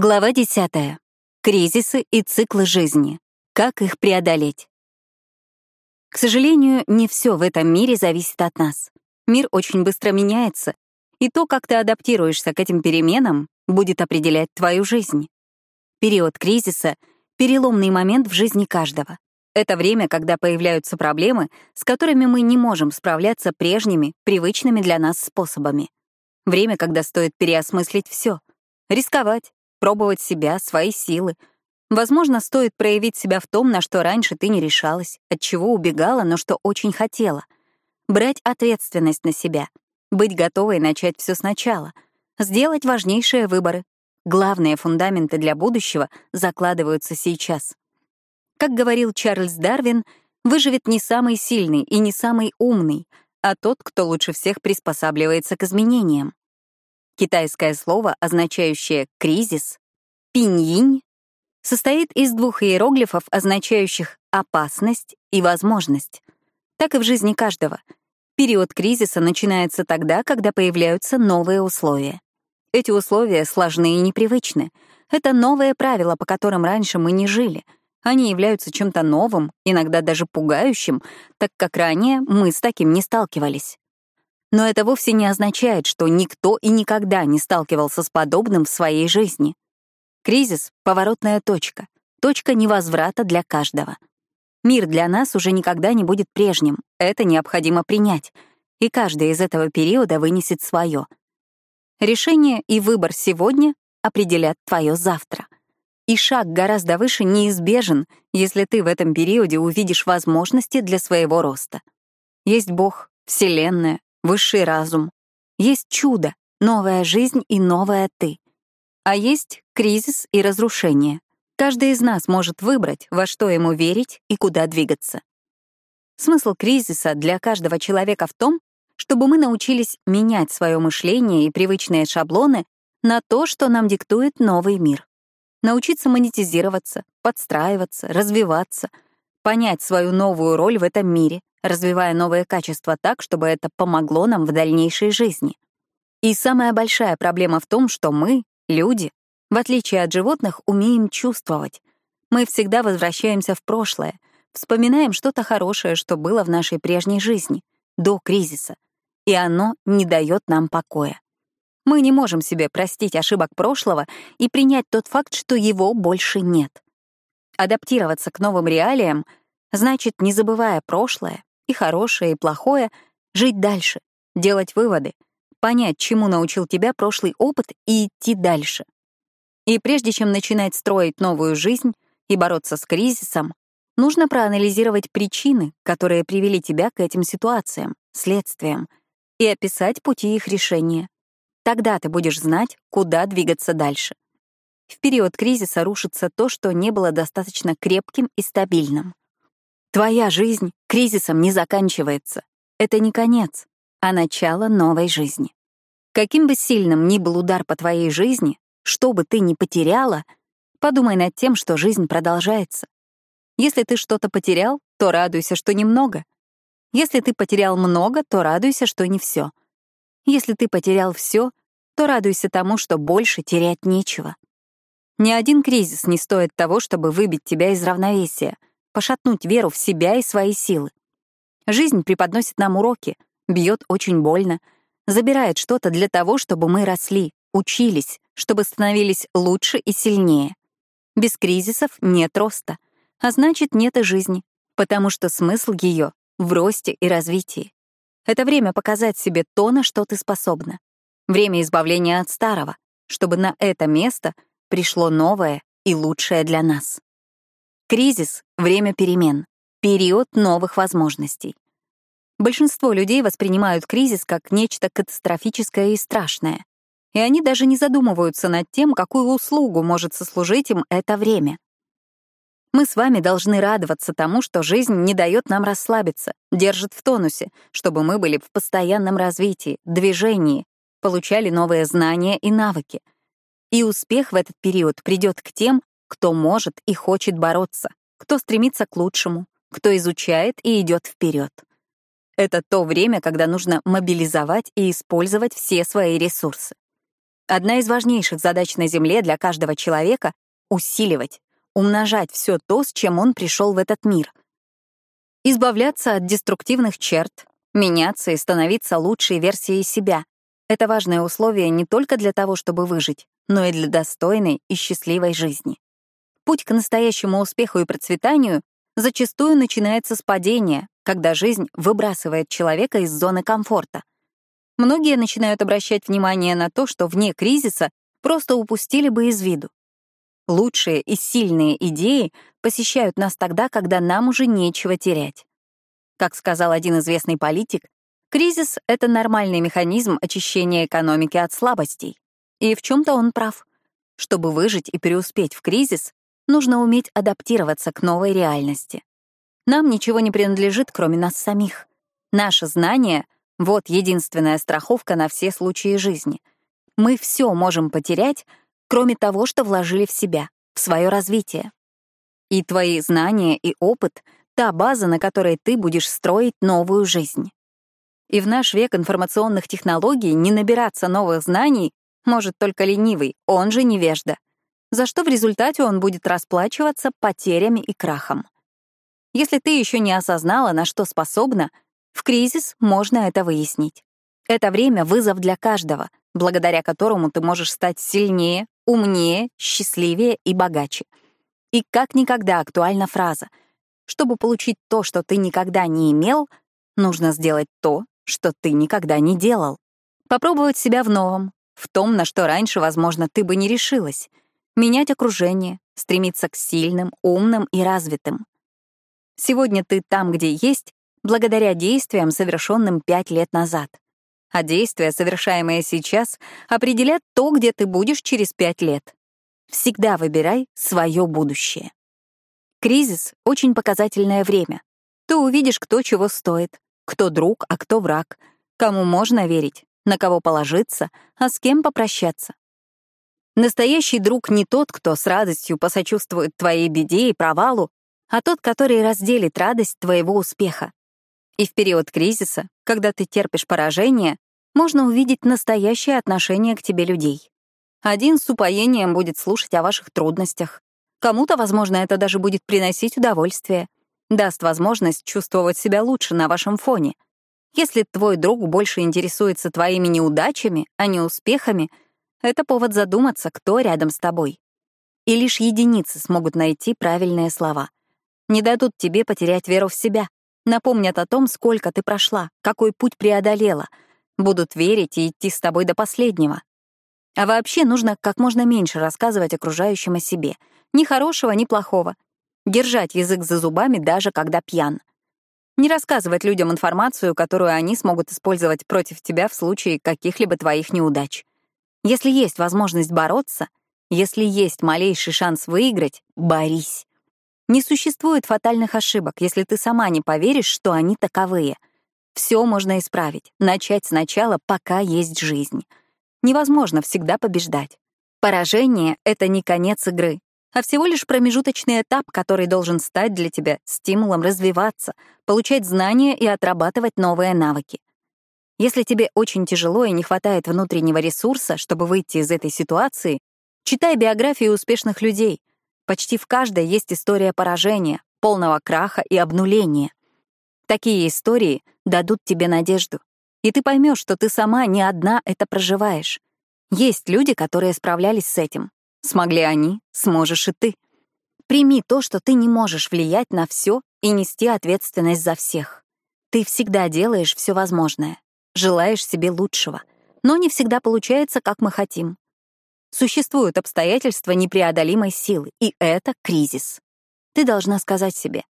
Глава 10. Кризисы и циклы жизни. Как их преодолеть? К сожалению, не все в этом мире зависит от нас. Мир очень быстро меняется, и то, как ты адаптируешься к этим переменам, будет определять твою жизнь. Период кризиса — переломный момент в жизни каждого. Это время, когда появляются проблемы, с которыми мы не можем справляться прежними, привычными для нас способами. Время, когда стоит переосмыслить все, рисковать, пробовать себя, свои силы. Возможно, стоит проявить себя в том, на что раньше ты не решалась, от чего убегала, но что очень хотела. Брать ответственность на себя, быть готовой начать все сначала, сделать важнейшие выборы. Главные фундаменты для будущего закладываются сейчас. Как говорил Чарльз Дарвин, выживет не самый сильный и не самый умный, а тот, кто лучше всех приспосабливается к изменениям. Китайское слово, означающее «кризис», «пиньинь», состоит из двух иероглифов, означающих «опасность» и «возможность». Так и в жизни каждого. Период кризиса начинается тогда, когда появляются новые условия. Эти условия сложны и непривычны. Это новые правила, по которым раньше мы не жили. Они являются чем-то новым, иногда даже пугающим, так как ранее мы с таким не сталкивались. Но это вовсе не означает, что никто и никогда не сталкивался с подобным в своей жизни. Кризис — поворотная точка, точка невозврата для каждого. Мир для нас уже никогда не будет прежним, это необходимо принять, и каждый из этого периода вынесет свое. Решение и выбор сегодня определят твое завтра. И шаг гораздо выше неизбежен, если ты в этом периоде увидишь возможности для своего роста. Есть Бог, Вселенная, высший разум. Есть чудо, новая жизнь и новая ты. А есть кризис и разрушение. Каждый из нас может выбрать, во что ему верить и куда двигаться. Смысл кризиса для каждого человека в том, чтобы мы научились менять свое мышление и привычные шаблоны на то, что нам диктует новый мир. Научиться монетизироваться, подстраиваться, развиваться, понять свою новую роль в этом мире, развивая новые качества так, чтобы это помогло нам в дальнейшей жизни. И самая большая проблема в том, что мы, люди, в отличие от животных, умеем чувствовать. Мы всегда возвращаемся в прошлое, вспоминаем что-то хорошее, что было в нашей прежней жизни, до кризиса, и оно не дает нам покоя. Мы не можем себе простить ошибок прошлого и принять тот факт, что его больше нет. Адаптироваться к новым реалиям значит, не забывая прошлое, и хорошее, и плохое, жить дальше, делать выводы, понять, чему научил тебя прошлый опыт и идти дальше. И прежде чем начинать строить новую жизнь и бороться с кризисом, нужно проанализировать причины, которые привели тебя к этим ситуациям, следствиям, и описать пути их решения. Тогда ты будешь знать, куда двигаться дальше. В период кризиса рушится то, что не было достаточно крепким и стабильным. Твоя жизнь кризисом не заканчивается. Это не конец, а начало новой жизни. Каким бы сильным ни был удар по твоей жизни, что бы ты ни потеряла, подумай над тем, что жизнь продолжается. Если ты что-то потерял, то радуйся, что немного. Если ты потерял много, то радуйся, что не все. Если ты потерял все, то радуйся тому, что больше терять нечего. Ни один кризис не стоит того, чтобы выбить тебя из равновесия — пошатнуть веру в себя и свои силы. Жизнь преподносит нам уроки, бьет очень больно, забирает что-то для того, чтобы мы росли, учились, чтобы становились лучше и сильнее. Без кризисов нет роста, а значит, нет и жизни, потому что смысл ее в росте и развитии. Это время показать себе то, на что ты способна. Время избавления от старого, чтобы на это место пришло новое и лучшее для нас. Кризис — время перемен, период новых возможностей. Большинство людей воспринимают кризис как нечто катастрофическое и страшное, и они даже не задумываются над тем, какую услугу может сослужить им это время. Мы с вами должны радоваться тому, что жизнь не дает нам расслабиться, держит в тонусе, чтобы мы были в постоянном развитии, движении, получали новые знания и навыки. И успех в этот период придет к тем, кто может и хочет бороться, кто стремится к лучшему, кто изучает и идет вперед. Это то время, когда нужно мобилизовать и использовать все свои ресурсы. Одна из важнейших задач на Земле для каждого человека — усиливать, умножать все то, с чем он пришел в этот мир. Избавляться от деструктивных черт, меняться и становиться лучшей версией себя — это важное условие не только для того, чтобы выжить, но и для достойной и счастливой жизни. Путь к настоящему успеху и процветанию зачастую начинается с падения, когда жизнь выбрасывает человека из зоны комфорта. Многие начинают обращать внимание на то, что вне кризиса просто упустили бы из виду. Лучшие и сильные идеи посещают нас тогда, когда нам уже нечего терять. Как сказал один известный политик, кризис — это нормальный механизм очищения экономики от слабостей. И в чем то он прав. Чтобы выжить и преуспеть в кризис, нужно уметь адаптироваться к новой реальности. Нам ничего не принадлежит, кроме нас самих. Наше знание — вот единственная страховка на все случаи жизни. Мы все можем потерять, кроме того, что вложили в себя, в свое развитие. И твои знания и опыт — та база, на которой ты будешь строить новую жизнь. И в наш век информационных технологий не набираться новых знаний может только ленивый, он же невежда, за что в результате он будет расплачиваться потерями и крахом. Если ты еще не осознала, на что способна — в кризис можно это выяснить. Это время — вызов для каждого, благодаря которому ты можешь стать сильнее, умнее, счастливее и богаче. И как никогда актуальна фраза «Чтобы получить то, что ты никогда не имел, нужно сделать то, что ты никогда не делал». Попробовать себя в новом, в том, на что раньше, возможно, ты бы не решилась. Менять окружение, стремиться к сильным, умным и развитым. Сегодня ты там, где есть, благодаря действиям, совершенным пять лет назад. А действия, совершаемые сейчас, определят то, где ты будешь через пять лет. Всегда выбирай свое будущее. Кризис — очень показательное время. Ты увидишь, кто чего стоит, кто друг, а кто враг, кому можно верить, на кого положиться, а с кем попрощаться. Настоящий друг не тот, кто с радостью посочувствует твоей беде и провалу, а тот, который разделит радость твоего успеха. И в период кризиса, когда ты терпишь поражение, можно увидеть настоящее отношение к тебе людей. Один с упоением будет слушать о ваших трудностях. Кому-то, возможно, это даже будет приносить удовольствие. Даст возможность чувствовать себя лучше на вашем фоне. Если твой друг больше интересуется твоими неудачами, а не успехами, это повод задуматься, кто рядом с тобой. И лишь единицы смогут найти правильные слова. Не дадут тебе потерять веру в себя. Напомнят о том, сколько ты прошла, какой путь преодолела. Будут верить и идти с тобой до последнего. А вообще нужно как можно меньше рассказывать окружающим о себе. Ни хорошего, ни плохого. Держать язык за зубами, даже когда пьян. Не рассказывать людям информацию, которую они смогут использовать против тебя в случае каких-либо твоих неудач. Если есть возможность бороться, если есть малейший шанс выиграть, борись. Не существует фатальных ошибок, если ты сама не поверишь, что они таковые. Все можно исправить, начать сначала, пока есть жизнь. Невозможно всегда побеждать. Поражение — это не конец игры, а всего лишь промежуточный этап, который должен стать для тебя стимулом развиваться, получать знания и отрабатывать новые навыки. Если тебе очень тяжело и не хватает внутреннего ресурса, чтобы выйти из этой ситуации, читай биографии успешных людей, Почти в каждой есть история поражения, полного краха и обнуления. Такие истории дадут тебе надежду, и ты поймешь, что ты сама не одна это проживаешь. Есть люди, которые справлялись с этим. Смогли они, сможешь и ты. Прими то, что ты не можешь влиять на все и нести ответственность за всех. Ты всегда делаешь все возможное, желаешь себе лучшего, но не всегда получается, как мы хотим. Существуют обстоятельства непреодолимой силы, и это кризис. Ты должна сказать себе,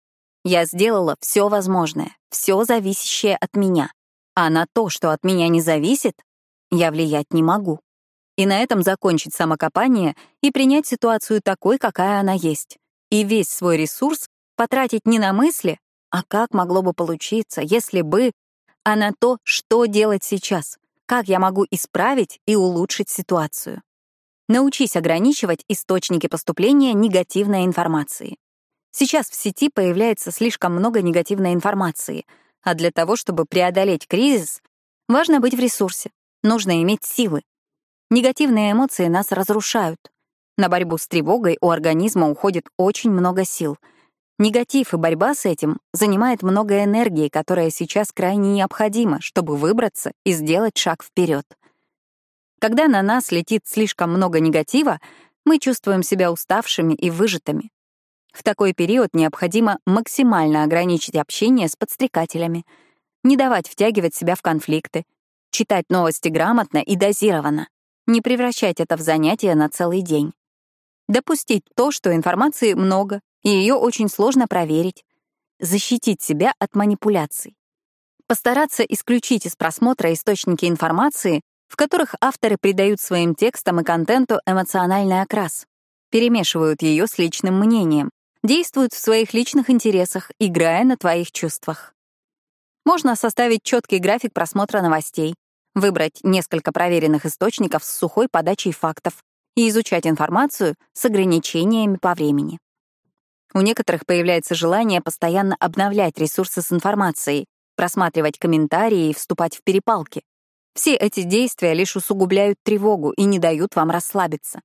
я сделала все возможное, все зависящее от меня, а на то, что от меня не зависит, я влиять не могу. И на этом закончить самокопание и принять ситуацию такой, какая она есть. И весь свой ресурс потратить не на мысли, а как могло бы получиться, если бы, а на то, что делать сейчас, как я могу исправить и улучшить ситуацию. Научись ограничивать источники поступления негативной информации. Сейчас в сети появляется слишком много негативной информации, а для того, чтобы преодолеть кризис, важно быть в ресурсе, нужно иметь силы. Негативные эмоции нас разрушают. На борьбу с тревогой у организма уходит очень много сил. Негатив и борьба с этим занимает много энергии, которая сейчас крайне необходима, чтобы выбраться и сделать шаг вперед. Когда на нас летит слишком много негатива, мы чувствуем себя уставшими и выжатыми. В такой период необходимо максимально ограничить общение с подстрекателями, не давать втягивать себя в конфликты, читать новости грамотно и дозированно, не превращать это в занятие на целый день. Допустить то, что информации много, и ее очень сложно проверить. Защитить себя от манипуляций. Постараться исключить из просмотра источники информации, в которых авторы придают своим текстам и контенту эмоциональный окрас, перемешивают ее с личным мнением, действуют в своих личных интересах, играя на твоих чувствах. Можно составить четкий график просмотра новостей, выбрать несколько проверенных источников с сухой подачей фактов и изучать информацию с ограничениями по времени. У некоторых появляется желание постоянно обновлять ресурсы с информацией, просматривать комментарии и вступать в перепалки. Все эти действия лишь усугубляют тревогу и не дают вам расслабиться.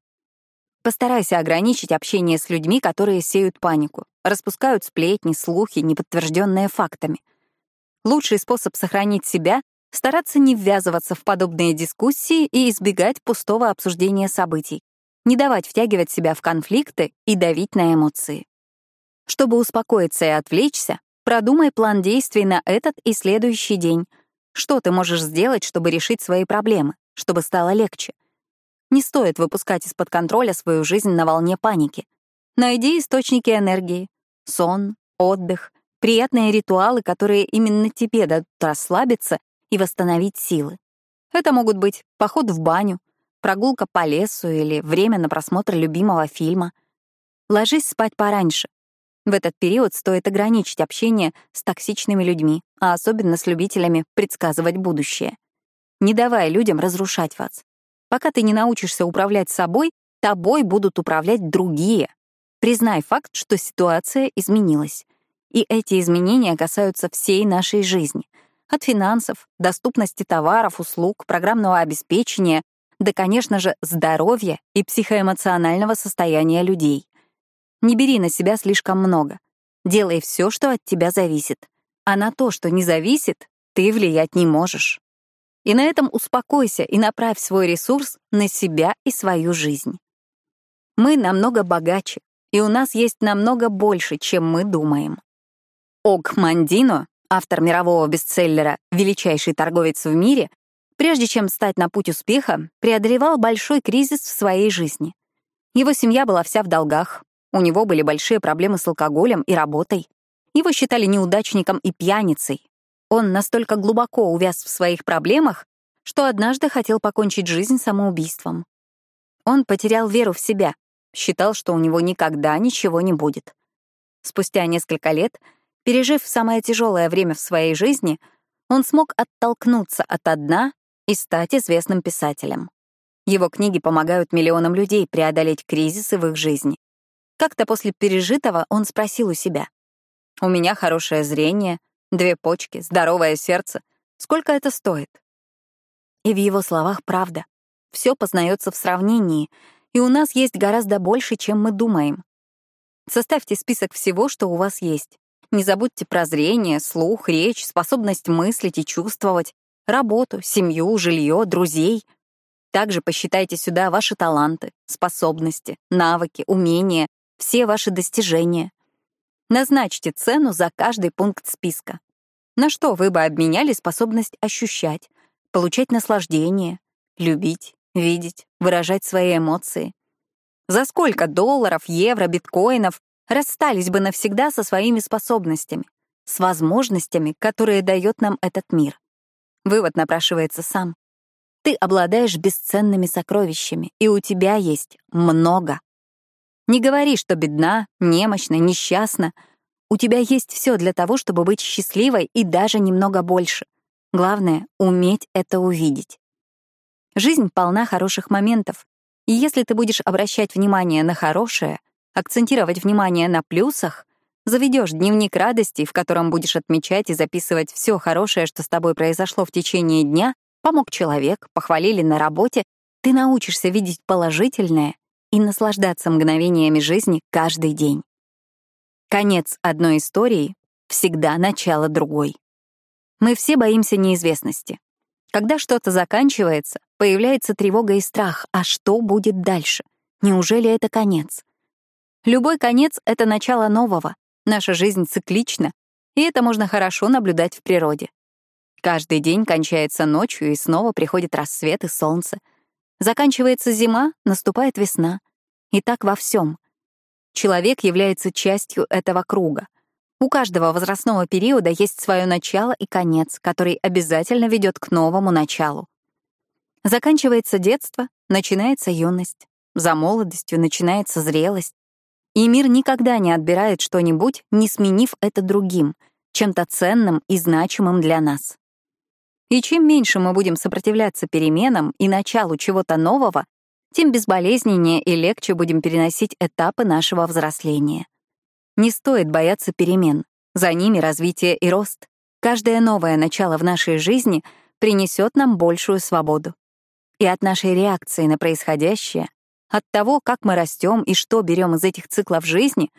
Постарайся ограничить общение с людьми, которые сеют панику, распускают сплетни, слухи, неподтвержденные фактами. Лучший способ сохранить себя — стараться не ввязываться в подобные дискуссии и избегать пустого обсуждения событий, не давать втягивать себя в конфликты и давить на эмоции. Чтобы успокоиться и отвлечься, продумай план действий на этот и следующий день. Что ты можешь сделать, чтобы решить свои проблемы, чтобы стало легче? Не стоит выпускать из-под контроля свою жизнь на волне паники. Найди источники энергии. Сон, отдых, приятные ритуалы, которые именно тебе дадут расслабиться и восстановить силы. Это могут быть поход в баню, прогулка по лесу или время на просмотр любимого фильма. Ложись спать пораньше. В этот период стоит ограничить общение с токсичными людьми, а особенно с любителями предсказывать будущее. Не давай людям разрушать вас. Пока ты не научишься управлять собой, тобой будут управлять другие. Признай факт, что ситуация изменилась. И эти изменения касаются всей нашей жизни. От финансов, доступности товаров, услуг, программного обеспечения до, конечно же, здоровья и психоэмоционального состояния людей. Не бери на себя слишком много. Делай все, что от тебя зависит. А на то, что не зависит, ты влиять не можешь. И на этом успокойся и направь свой ресурс на себя и свою жизнь. Мы намного богаче, и у нас есть намного больше, чем мы думаем. Ог Мандино, автор мирового бестселлера «Величайший торговец в мире», прежде чем стать на путь успеха, преодолевал большой кризис в своей жизни. Его семья была вся в долгах, у него были большие проблемы с алкоголем и работой. Его считали неудачником и пьяницей, он настолько глубоко увяз в своих проблемах, что однажды хотел покончить жизнь самоубийством. Он потерял веру в себя, считал, что у него никогда ничего не будет. Спустя несколько лет, пережив самое тяжелое время в своей жизни, он смог оттолкнуться от дна и стать известным писателем. Его книги помогают миллионам людей преодолеть кризисы в их жизни. Как-то после пережитого он спросил у себя, «У меня хорошее зрение, Две почки, здоровое сердце. Сколько это стоит? И в его словах правда. Все познается в сравнении, и у нас есть гораздо больше, чем мы думаем. Составьте список всего, что у вас есть. Не забудьте про зрение, слух, речь, способность мыслить и чувствовать, работу, семью, жилье, друзей. Также посчитайте сюда ваши таланты, способности, навыки, умения, все ваши достижения. Назначьте цену за каждый пункт списка. На что вы бы обменяли способность ощущать, получать наслаждение, любить, видеть, выражать свои эмоции? За сколько долларов, евро, биткоинов расстались бы навсегда со своими способностями, с возможностями, которые дает нам этот мир? Вывод напрашивается сам. Ты обладаешь бесценными сокровищами, и у тебя есть много. Не говори, что бедна, немощна, несчастна. У тебя есть все для того, чтобы быть счастливой и даже немного больше. Главное — уметь это увидеть. Жизнь полна хороших моментов, и если ты будешь обращать внимание на хорошее, акцентировать внимание на плюсах, заведешь дневник радости, в котором будешь отмечать и записывать все хорошее, что с тобой произошло в течение дня, помог человек, похвалили на работе, ты научишься видеть положительное и наслаждаться мгновениями жизни каждый день. Конец одной истории — всегда начало другой. Мы все боимся неизвестности. Когда что-то заканчивается, появляется тревога и страх. А что будет дальше? Неужели это конец? Любой конец — это начало нового. Наша жизнь циклична, и это можно хорошо наблюдать в природе. Каждый день кончается ночью, и снова приходит рассвет и солнце. Заканчивается зима, наступает весна. И так во всем. Человек является частью этого круга. У каждого возрастного периода есть свое начало и конец, который обязательно ведет к новому началу. Заканчивается детство, начинается юность. За молодостью начинается зрелость. И мир никогда не отбирает что-нибудь, не сменив это другим, чем-то ценным и значимым для нас. И чем меньше мы будем сопротивляться переменам и началу чего-то нового, тем безболезненнее и легче будем переносить этапы нашего взросления. Не стоит бояться перемен. За ними развитие и рост. Каждое новое начало в нашей жизни принесет нам большую свободу. И от нашей реакции на происходящее, от того, как мы растем и что берем из этих циклов жизни,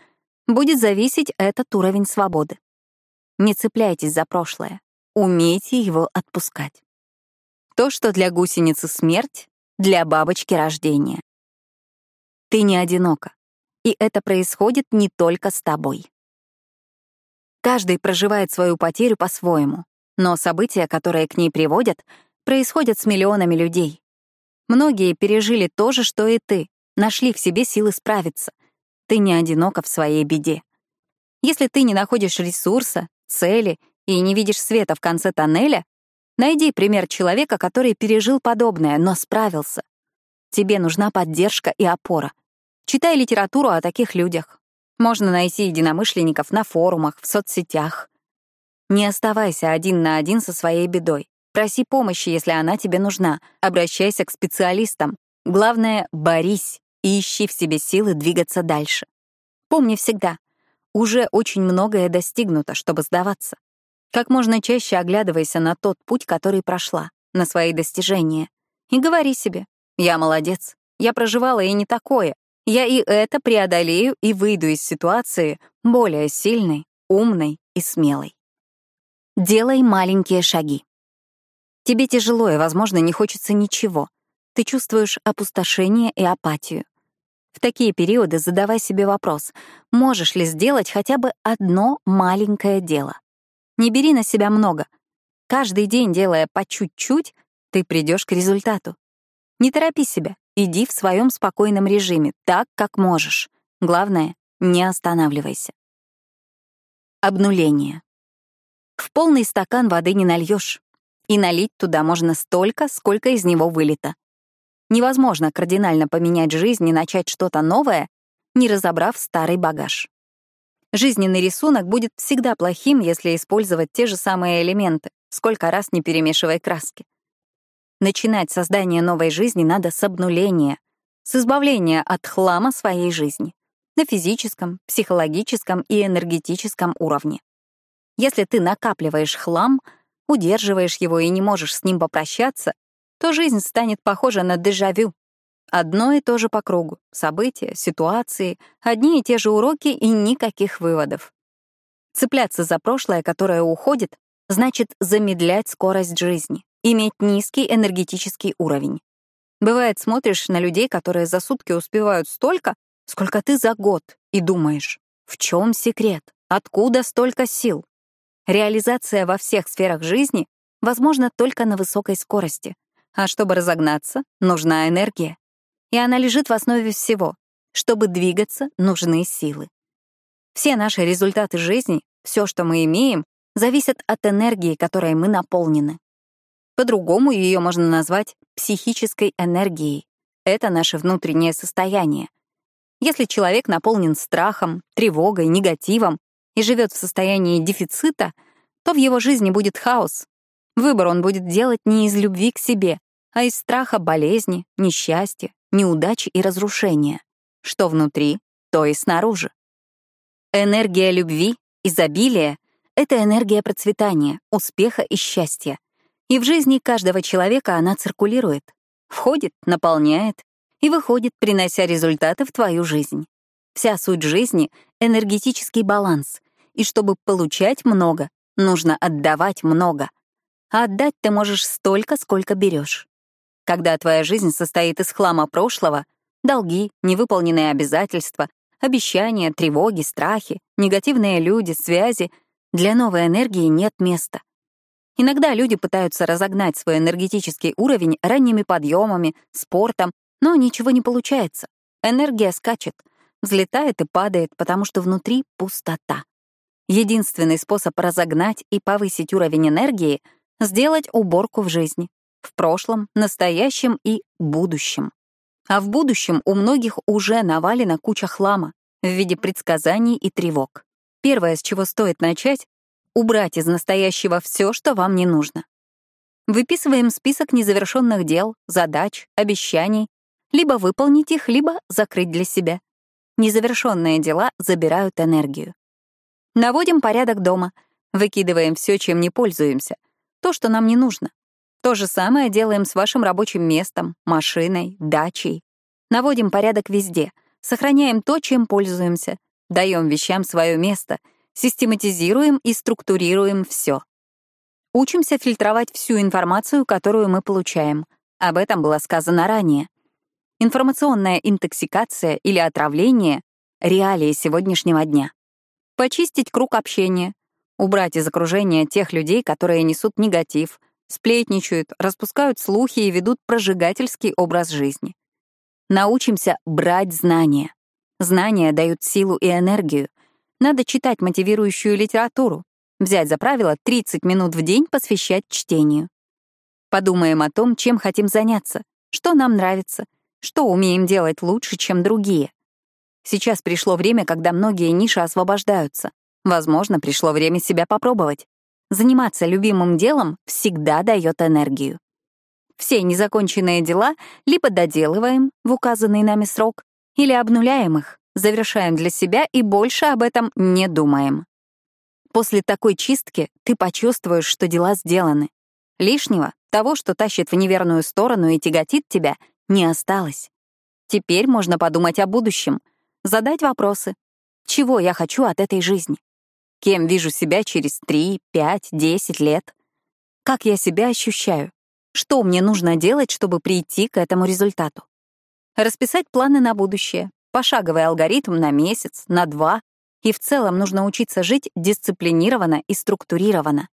будет зависеть этот уровень свободы. Не цепляйтесь за прошлое. Умейте его отпускать. То, что для гусеницы смерть, для бабочки рождение. Ты не одинока, и это происходит не только с тобой. Каждый проживает свою потерю по-своему, но события, которые к ней приводят, происходят с миллионами людей. Многие пережили то же, что и ты, нашли в себе силы справиться. Ты не одинока в своей беде. Если ты не находишь ресурса, цели и не видишь света в конце тоннеля, найди пример человека, который пережил подобное, но справился. Тебе нужна поддержка и опора. Читай литературу о таких людях. Можно найти единомышленников на форумах, в соцсетях. Не оставайся один на один со своей бедой. Проси помощи, если она тебе нужна. Обращайся к специалистам. Главное — борись и ищи в себе силы двигаться дальше. Помни всегда, уже очень многое достигнуто, чтобы сдаваться. Как можно чаще оглядывайся на тот путь, который прошла, на свои достижения. И говори себе, я молодец, я проживала и не такое, я и это преодолею и выйду из ситуации более сильной, умной и смелой. Делай маленькие шаги. Тебе тяжело и, возможно, не хочется ничего. Ты чувствуешь опустошение и апатию. В такие периоды задавай себе вопрос, можешь ли сделать хотя бы одно маленькое дело. Не бери на себя много. Каждый день, делая по чуть-чуть, ты придешь к результату. Не торопи себя, иди в своем спокойном режиме, так, как можешь. Главное, не останавливайся. Обнуление. В полный стакан воды не нальешь, и налить туда можно столько, сколько из него вылито. Невозможно кардинально поменять жизнь и начать что-то новое, не разобрав старый багаж. Жизненный рисунок будет всегда плохим, если использовать те же самые элементы, сколько раз не перемешивая краски. Начинать создание новой жизни надо с обнуления, с избавления от хлама своей жизни на физическом, психологическом и энергетическом уровне. Если ты накапливаешь хлам, удерживаешь его и не можешь с ним попрощаться, то жизнь станет похожа на дежавю. Одно и то же по кругу. События, ситуации, одни и те же уроки и никаких выводов. Цепляться за прошлое, которое уходит, значит замедлять скорость жизни, иметь низкий энергетический уровень. Бывает, смотришь на людей, которые за сутки успевают столько, сколько ты за год, и думаешь, в чем секрет, откуда столько сил? Реализация во всех сферах жизни возможна только на высокой скорости, а чтобы разогнаться, нужна энергия. И она лежит в основе всего. Чтобы двигаться, нужны силы. Все наши результаты жизни, все, что мы имеем, зависят от энергии, которой мы наполнены. По-другому ее можно назвать психической энергией. Это наше внутреннее состояние. Если человек наполнен страхом, тревогой, негативом и живет в состоянии дефицита, то в его жизни будет хаос, Выбор он будет делать не из любви к себе, а из страха болезни, несчастья, неудачи и разрушения. Что внутри, то и снаружи. Энергия любви, изобилия — это энергия процветания, успеха и счастья. И в жизни каждого человека она циркулирует. Входит, наполняет и выходит, принося результаты в твою жизнь. Вся суть жизни — энергетический баланс. И чтобы получать много, нужно отдавать много. А отдать ты можешь столько, сколько берешь. Когда твоя жизнь состоит из хлама прошлого, долги, невыполненные обязательства, обещания, тревоги, страхи, негативные люди, связи, для новой энергии нет места. Иногда люди пытаются разогнать свой энергетический уровень ранними подъемами, спортом, но ничего не получается. Энергия скачет, взлетает и падает, потому что внутри пустота. Единственный способ разогнать и повысить уровень энергии — сделать уборку в жизни. В прошлом, настоящем и будущем. А в будущем у многих уже навалена куча хлама в виде предсказаний и тревог. Первое, с чего стоит начать — убрать из настоящего все, что вам не нужно. Выписываем список незавершенных дел, задач, обещаний, либо выполнить их, либо закрыть для себя. Незавершенные дела забирают энергию. Наводим порядок дома, выкидываем все, чем не пользуемся, то, что нам не нужно. То же самое делаем с вашим рабочим местом, машиной, дачей. Наводим порядок везде, сохраняем то, чем пользуемся, даем вещам свое место, систематизируем и структурируем все. Учимся фильтровать всю информацию, которую мы получаем. Об этом было сказано ранее. Информационная интоксикация или отравление — реалии сегодняшнего дня. Почистить круг общения, убрать из окружения тех людей, которые несут негатив, сплетничают, распускают слухи и ведут прожигательский образ жизни. Научимся брать знания. Знания дают силу и энергию. Надо читать мотивирующую литературу, взять за правило 30 минут в день посвящать чтению. Подумаем о том, чем хотим заняться, что нам нравится, что умеем делать лучше, чем другие. Сейчас пришло время, когда многие ниши освобождаются. Возможно, пришло время себя попробовать. Заниматься любимым делом всегда дает энергию. Все незаконченные дела либо доделываем в указанный нами срок, или обнуляем их, завершаем для себя и больше об этом не думаем. После такой чистки ты почувствуешь, что дела сделаны. Лишнего, того, что тащит в неверную сторону и тяготит тебя, не осталось. Теперь можно подумать о будущем, задать вопросы. Чего я хочу от этой жизни? Кем вижу себя через 3, 5, 10 лет? Как я себя ощущаю? Что мне нужно делать, чтобы прийти к этому результату? Расписать планы на будущее, пошаговый алгоритм на месяц, на два, и в целом нужно учиться жить дисциплинированно и структурированно.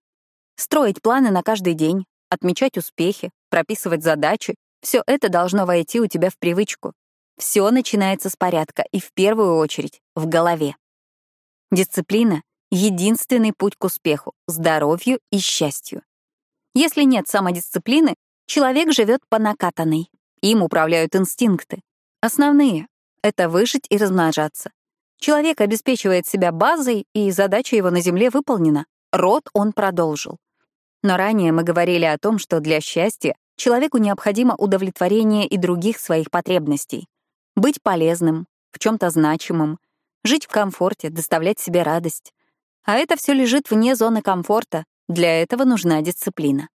Строить планы на каждый день, отмечать успехи, прописывать задачи — все это должно войти у тебя в привычку. Все начинается с порядка и в первую очередь в голове. Дисциплина единственный путь к успеху, здоровью и счастью. Если нет самодисциплины, человек живет по накатанной. Им управляют инстинкты. Основные — это выжить и размножаться. Человек обеспечивает себя базой, и задача его на Земле выполнена. Род он продолжил. Но ранее мы говорили о том, что для счастья человеку необходимо удовлетворение и других своих потребностей. Быть полезным, в чем-то значимым, жить в комфорте, доставлять себе радость. А это все лежит вне зоны комфорта, для этого нужна дисциплина.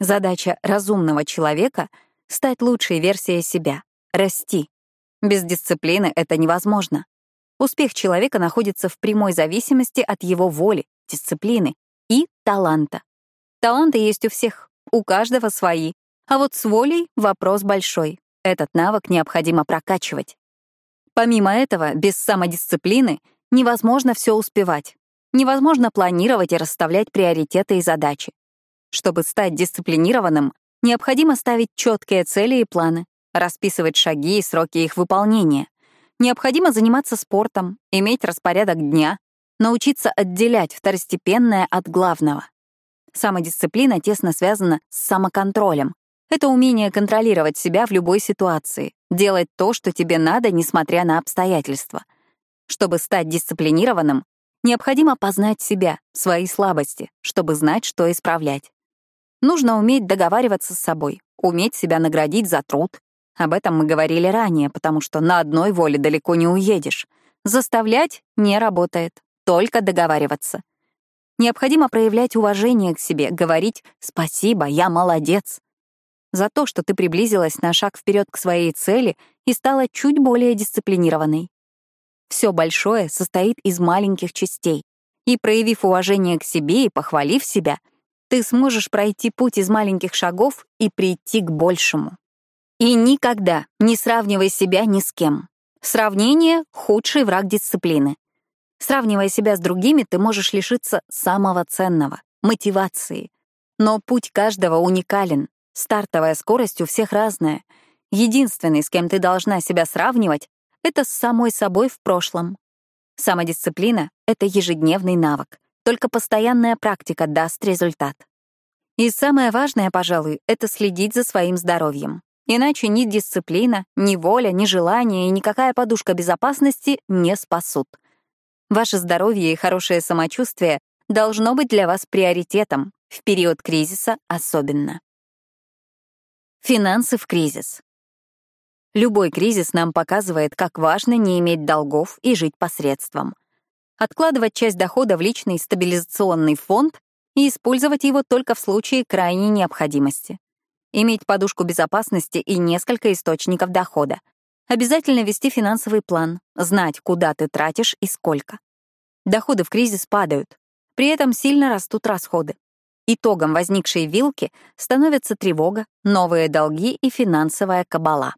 Задача разумного человека — стать лучшей версией себя, расти. Без дисциплины это невозможно. Успех человека находится в прямой зависимости от его воли, дисциплины и таланта. Таланты есть у всех, у каждого свои, а вот с волей вопрос большой. Этот навык необходимо прокачивать. Помимо этого, без самодисциплины невозможно все успевать. Невозможно планировать и расставлять приоритеты и задачи. Чтобы стать дисциплинированным, необходимо ставить четкие цели и планы, расписывать шаги и сроки их выполнения. Необходимо заниматься спортом, иметь распорядок дня, научиться отделять второстепенное от главного. Самодисциплина тесно связана с самоконтролем. Это умение контролировать себя в любой ситуации, делать то, что тебе надо, несмотря на обстоятельства. Чтобы стать дисциплинированным, Необходимо познать себя, свои слабости, чтобы знать, что исправлять. Нужно уметь договариваться с собой, уметь себя наградить за труд. Об этом мы говорили ранее, потому что на одной воле далеко не уедешь. Заставлять не работает, только договариваться. Необходимо проявлять уважение к себе, говорить «спасибо, я молодец». за то, что ты приблизилась на шаг вперед к своей цели и стала чуть более дисциплинированной. Все большое состоит из маленьких частей, и проявив уважение к себе и похвалив себя, ты сможешь пройти путь из маленьких шагов и прийти к большему. И никогда не сравнивай себя ни с кем. Сравнение — худший враг дисциплины. Сравнивая себя с другими, ты можешь лишиться самого ценного — мотивации. Но путь каждого уникален, стартовая скорость у всех разная. Единственный, с кем ты должна себя сравнивать, — это с самой собой в прошлом. Самодисциплина — это ежедневный навык. Только постоянная практика даст результат. И самое важное, пожалуй, это следить за своим здоровьем. Иначе ни дисциплина, ни воля, ни желание и никакая подушка безопасности не спасут. Ваше здоровье и хорошее самочувствие должно быть для вас приоритетом, в период кризиса особенно. Финансы в кризис. Любой кризис нам показывает, как важно не иметь долгов и жить посредством. Откладывать часть дохода в личный стабилизационный фонд и использовать его только в случае крайней необходимости. Иметь подушку безопасности и несколько источников дохода. Обязательно вести финансовый план, знать, куда ты тратишь и сколько. Доходы в кризис падают, при этом сильно растут расходы. Итогом возникшей вилки становятся тревога, новые долги и финансовая кабала.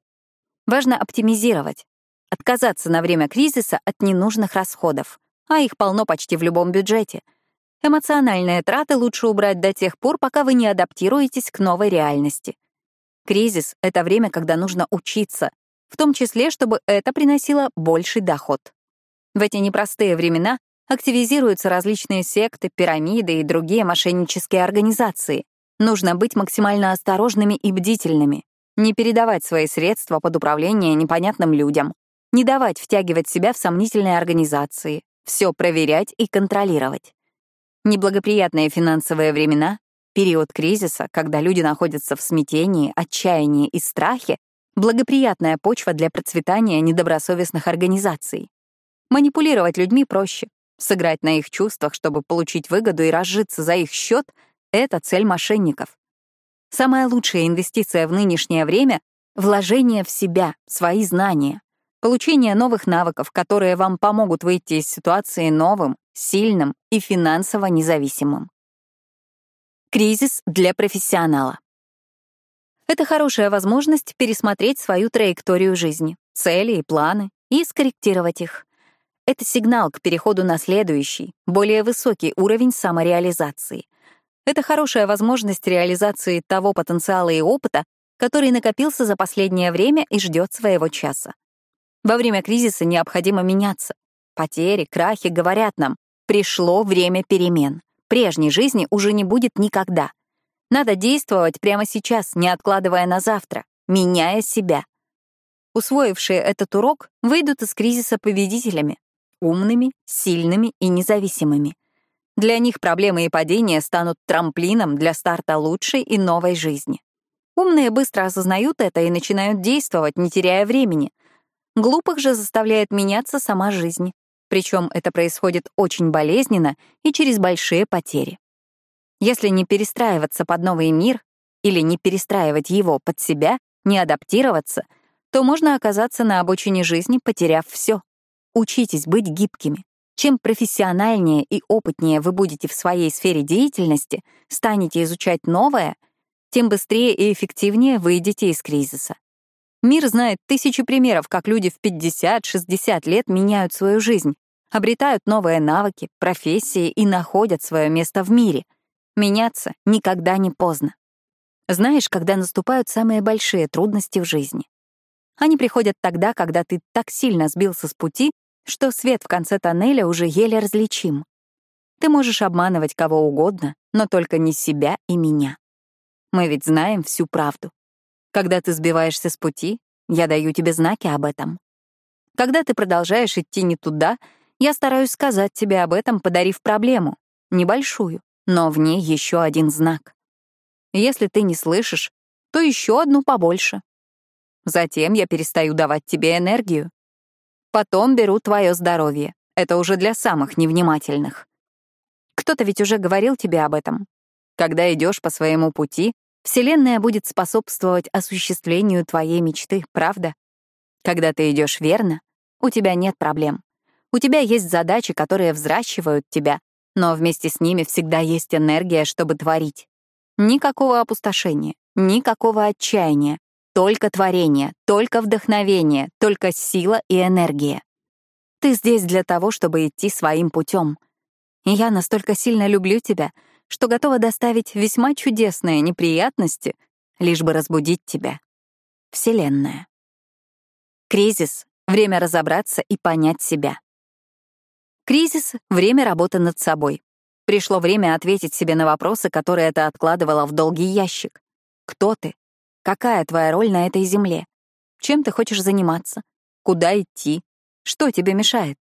Важно оптимизировать, отказаться на время кризиса от ненужных расходов, а их полно почти в любом бюджете. Эмоциональные траты лучше убрать до тех пор, пока вы не адаптируетесь к новой реальности. Кризис — это время, когда нужно учиться, в том числе, чтобы это приносило больший доход. В эти непростые времена активизируются различные секты, пирамиды и другие мошеннические организации. Нужно быть максимально осторожными и бдительными, не передавать свои средства под управление непонятным людям, не давать втягивать себя в сомнительные организации, все проверять и контролировать. Неблагоприятные финансовые времена, период кризиса, когда люди находятся в смятении, отчаянии и страхе, благоприятная почва для процветания недобросовестных организаций. Манипулировать людьми проще. Сыграть на их чувствах, чтобы получить выгоду и разжиться за их счет — это цель мошенников. Самая лучшая инвестиция в нынешнее время — вложение в себя, свои знания, получение новых навыков, которые вам помогут выйти из ситуации новым, сильным и финансово независимым. Кризис для профессионала. Это хорошая возможность пересмотреть свою траекторию жизни, цели и планы и скорректировать их. Это сигнал к переходу на следующий, более высокий уровень самореализации — это хорошая возможность реализации того потенциала и опыта, который накопился за последнее время и ждет своего часа. Во время кризиса необходимо меняться. Потери, крахи говорят нам, пришло время перемен. Прежней жизни уже не будет никогда. Надо действовать прямо сейчас, не откладывая на завтра, меняя себя. Усвоившие этот урок выйдут из кризиса победителями, умными, сильными и независимыми. Для них проблемы и падения станут трамплином для старта лучшей и новой жизни. Умные быстро осознают это и начинают действовать, не теряя времени. Глупых же заставляет меняться сама жизнь. Причем это происходит очень болезненно и через большие потери. Если не перестраиваться под новый мир или не перестраивать его под себя, не адаптироваться, то можно оказаться на обочине жизни, потеряв все. Учитесь быть гибкими. Чем профессиональнее и опытнее вы будете в своей сфере деятельности, станете изучать новое, тем быстрее и эффективнее выйдете из кризиса. Мир знает тысячи примеров, как люди в 50-60 лет меняют свою жизнь, обретают новые навыки, профессии и находят свое место в мире. Меняться никогда не поздно. Знаешь, когда наступают самые большие трудности в жизни? Они приходят тогда, когда ты так сильно сбился с пути, что свет в конце тоннеля уже еле различим. Ты можешь обманывать кого угодно, но только не себя и меня. Мы ведь знаем всю правду. Когда ты сбиваешься с пути, я даю тебе знаки об этом. Когда ты продолжаешь идти не туда, я стараюсь сказать тебе об этом, подарив проблему, небольшую, но в ней еще один знак. Если ты не слышишь, то еще одну побольше. Затем я перестаю давать тебе энергию, Потом беру твое здоровье. Это уже для самых невнимательных. Кто-то ведь уже говорил тебе об этом. Когда идешь по своему пути, Вселенная будет способствовать осуществлению твоей мечты, правда? Когда ты идешь верно, у тебя нет проблем. У тебя есть задачи, которые взращивают тебя, но вместе с ними всегда есть энергия, чтобы творить. Никакого опустошения, никакого отчаяния, только творение, только вдохновение, только сила и энергия. Ты здесь для того, чтобы идти своим путем. И я настолько сильно люблю тебя, что готова доставить весьма чудесные неприятности, лишь бы разбудить тебя. Вселенная. Кризис — время разобраться и понять себя. Кризис — время работы над собой. Пришло время ответить себе на вопросы, которые ты откладывала в долгий ящик. Кто ты? Какая твоя роль на этой земле? Чем ты хочешь заниматься? Куда идти? Что тебе мешает?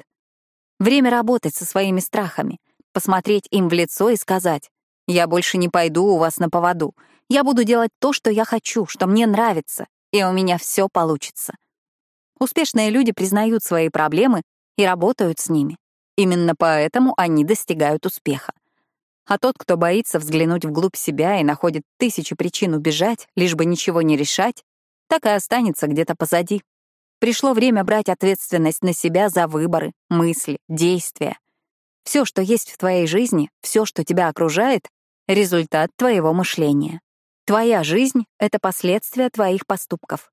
Время работать со своими страхами, посмотреть им в лицо и сказать, «Я больше не пойду у вас на поводу. Я буду делать то, что я хочу, что мне нравится, и у меня все получится». Успешные люди признают свои проблемы и работают с ними. Именно поэтому они достигают успеха. А тот, кто боится взглянуть вглубь себя и находит тысячи причин убежать, лишь бы ничего не решать, так и останется где-то позади. Пришло время брать ответственность на себя за выборы, мысли, действия. Все, что есть в твоей жизни, все, что тебя окружает — результат твоего мышления. Твоя жизнь — это последствия твоих поступков.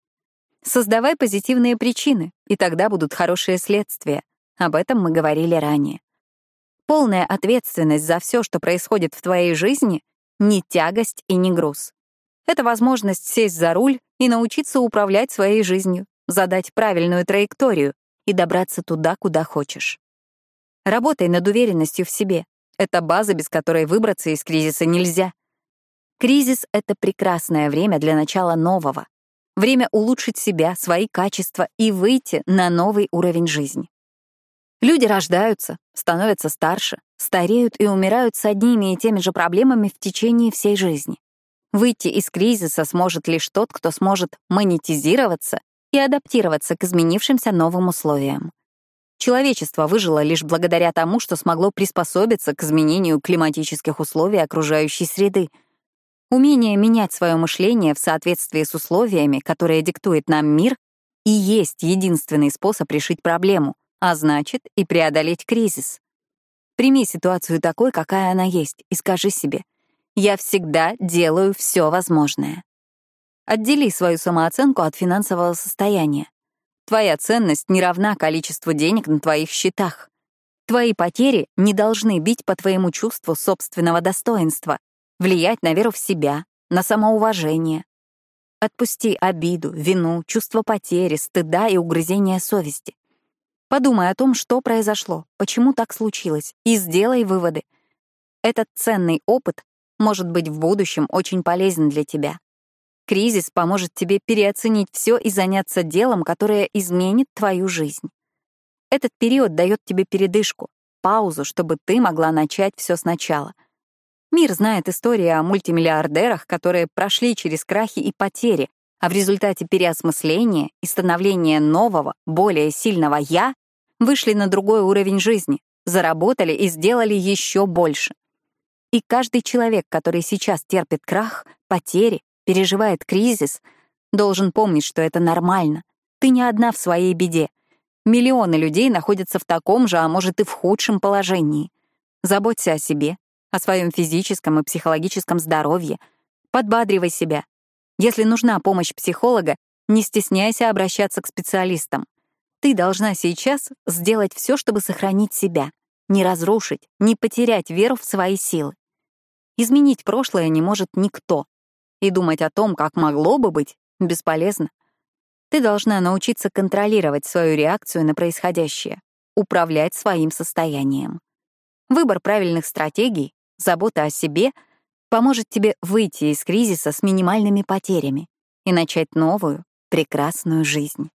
Создавай позитивные причины, и тогда будут хорошие следствия. Об этом мы говорили ранее. Полная ответственность за все, что происходит в твоей жизни, не тягость и не груз. Это возможность сесть за руль и научиться управлять своей жизнью, задать правильную траекторию и добраться туда, куда хочешь. Работай над уверенностью в себе. Это база, без которой выбраться из кризиса нельзя. Кризис — это прекрасное время для начала нового. Время улучшить себя, свои качества и выйти на новый уровень жизни. Люди рождаются, становятся старше, стареют и умирают с одними и теми же проблемами в течение всей жизни. Выйти из кризиса сможет лишь тот, кто сможет монетизироваться и адаптироваться к изменившимся новым условиям. Человечество выжило лишь благодаря тому, что смогло приспособиться к изменению климатических условий окружающей среды. Умение менять свое мышление в соответствии с условиями, которые диктует нам мир, и есть единственный способ решить проблему, а значит и преодолеть кризис. Прими ситуацию такой, какая она есть, и скажи себе, я всегда делаю все возможное. Отдели свою самооценку от финансового состояния. Твоя ценность не равна количеству денег на твоих счетах. Твои потери не должны бить по твоему чувству собственного достоинства, влиять на веру в себя, на самоуважение. Отпусти обиду, вину, чувство потери, стыда и угрызения совести. Подумай о том, что произошло, почему так случилось, и сделай выводы. Этот ценный опыт может быть в будущем очень полезен для тебя. Кризис поможет тебе переоценить все и заняться делом, которое изменит твою жизнь. Этот период дает тебе передышку, паузу, чтобы ты могла начать все сначала. Мир знает истории о мультимиллиардерах, которые прошли через крахи и потери, а в результате переосмысления и становления нового, более сильного «я» вышли на другой уровень жизни, заработали и сделали еще больше. И каждый человек, который сейчас терпит крах, потери, переживает кризис, должен помнить, что это нормально. Ты не одна в своей беде. Миллионы людей находятся в таком же, а может и в худшем положении. Заботься о себе, о своем физическом и психологическом здоровье. Подбадривай себя. Если нужна помощь психолога, не стесняйся обращаться к специалистам. Ты должна сейчас сделать все, чтобы сохранить себя, не разрушить, не потерять веру в свои силы. Изменить прошлое не может никто. И думать о том, как могло бы быть, бесполезно. Ты должна научиться контролировать свою реакцию на происходящее, управлять своим состоянием. Выбор правильных стратегий, забота о себе поможет тебе выйти из кризиса с минимальными потерями и начать новую, прекрасную жизнь.